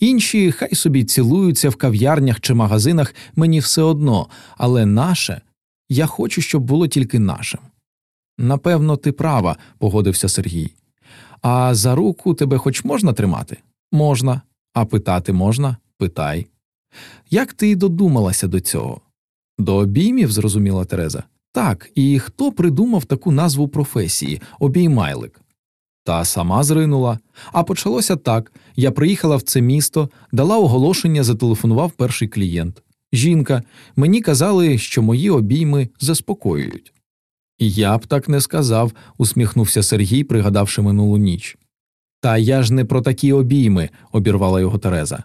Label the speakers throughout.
Speaker 1: Інші хай собі цілуються в кав'ярнях чи магазинах, мені все одно, але наше я хочу, щоб було тільки нашим. Напевно, ти права, погодився Сергій. А за руку тебе хоч можна тримати? Можна. А питати можна? Питай. Як ти додумалася до цього? До обіймів, зрозуміла Тереза. Так, і хто придумав таку назву професії обіймайлик? Та сама зринула. А почалося так я приїхала в це місто, дала оголошення, зателефонував перший клієнт. Жінка, мені казали, що мої обійми заспокоюють. Я б так не сказав, усміхнувся Сергій, пригадавши минулу ніч. Та я ж не про такі обійми, обірвала його Тереза.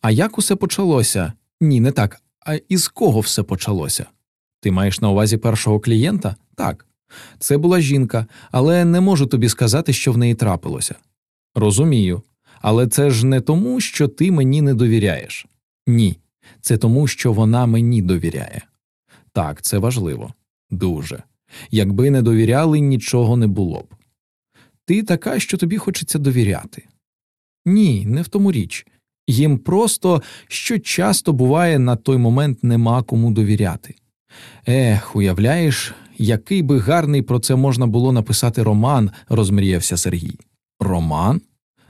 Speaker 1: А як усе почалося? Ні, не так. А із кого все почалося? Ти маєш на увазі першого клієнта? Так. Це була жінка, але не можу тобі сказати, що в неї трапилося. Розумію. Але це ж не тому, що ти мені не довіряєш. Ні. Це тому, що вона мені довіряє. Так, це важливо. Дуже. Якби не довіряли, нічого не було б. Ти така, що тобі хочеться довіряти. Ні, не в тому річ. Їм просто що часто буває на той момент нема кому довіряти. Ех, уявляєш, який би гарний про це можна було написати роман, розмріявся Сергій. Роман?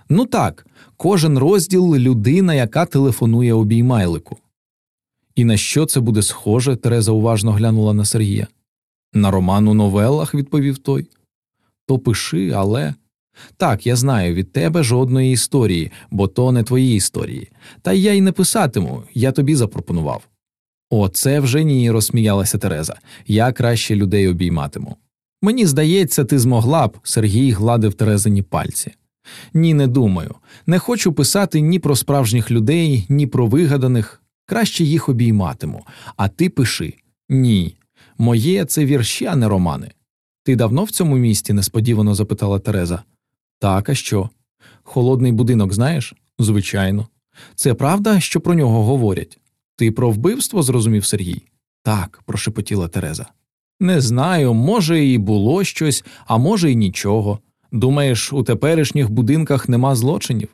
Speaker 1: Ну так, кожен розділ людина, яка телефонує обіймайлику. І на що це буде схоже? Тереза уважно глянула на Сергія. На роман у новелах, відповів той. То пиши, але. Так, я знаю, від тебе жодної історії, бо то не твої історії. Та я й не писатиму, я тобі запропонував. О, це вже ні, розсміялася Тереза. Я краще людей обійматиму. Мені здається, ти змогла б, Сергій гладив Терезині пальці. Ні, не думаю. Не хочу писати ні про справжніх людей, ні про вигаданих. Краще їх обійматиму. А ти пиши ні. Моє це вірші, а не романи. Ти давно в цьому місті? несподівано запитала Тереза. Так, а що? Холодний будинок знаєш? Звичайно. Це правда, що про нього говорять? Ти про вбивство зрозумів Сергій? Так, прошепотіла Тереза. Не знаю, може, і було щось, а може, і нічого. Думаєш, у теперішніх будинках нема злочинів?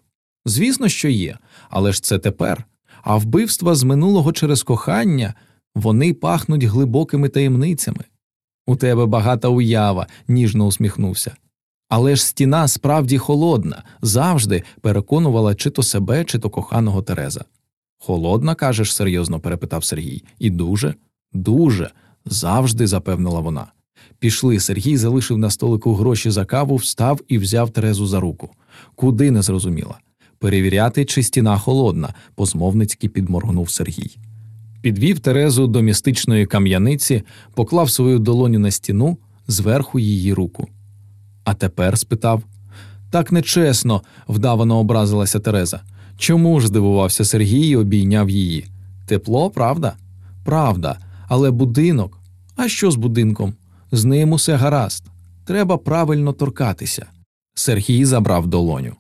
Speaker 1: Звісно, що є, але ж це тепер. А вбивства з минулого через кохання вони пахнуть глибокими таємницями. У тебе багата уява, ніжно усміхнувся. Але ж стіна справді холодна, завжди переконувала чи то себе, чи то коханого Тереза. Холодна, кажеш, серйозно перепитав Сергій. І дуже, дуже, завжди запевнила вона. Пішли, Сергій залишив на столику гроші за каву, встав і взяв Терезу за руку. Куди не зрозуміла. Перевіряти, чи стіна холодна, позмовницьки підморгнув Сергій. Підвів Терезу до містичної кам'яниці, поклав свою долоню на стіну, зверху її руку. А тепер спитав так нечесно, вдавано образилася Тереза. Чому ж здивувався Сергій і обійняв її? Тепло, правда? Правда, але будинок. А що з будинком? З ним усе гаразд. Треба правильно торкатися. Сергій забрав долоню.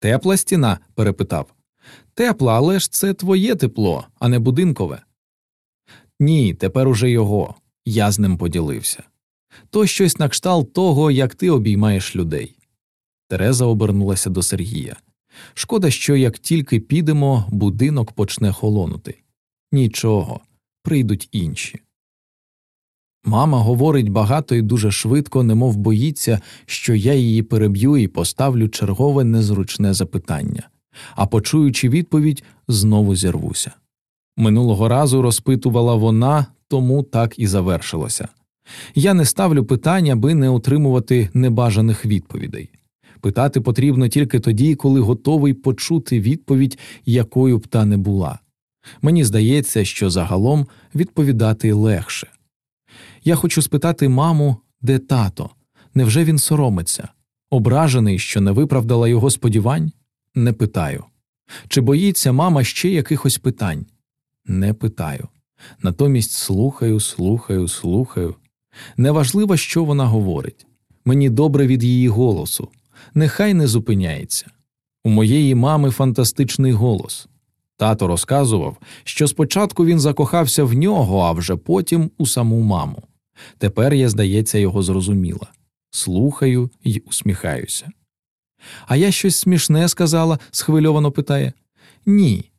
Speaker 1: Тепла стіна? перепитав. Тепла, але ж це твоє тепло, а не будинкове. Ні, тепер уже його. Я з ним поділився. То щось на кшталт того, як ти обіймаєш людей. Тереза обернулася до Сергія. Шкода, що як тільки підемо, будинок почне холонути. Нічого, прийдуть інші. Мама говорить багато і дуже швидко, немов боїться, що я її переб'ю і поставлю чергове незручне запитання, а почуючи відповідь, знову зірвуся. Минулого разу розпитувала вона, тому так і завершилося. Я не ставлю питань, аби не отримувати небажаних відповідей. Питати потрібно тільки тоді, коли готовий почути відповідь, якою б та не була. Мені здається, що загалом відповідати легше. Я хочу спитати маму, де тато, невже він соромиться? Ображений, що не виправдала його сподівань? Не питаю. Чи боїться мама ще якихось питань? Не питаю. Натомість слухаю, слухаю, слухаю. Неважливо, що вона говорить. Мені добре від її голосу. Нехай не зупиняється. У моєї мами фантастичний голос. Тато розказував, що спочатку він закохався в нього, а вже потім у саму маму. Тепер я, здається, його зрозуміла. Слухаю й усміхаюся. А я щось смішне сказала? схвильовано питає. Ні.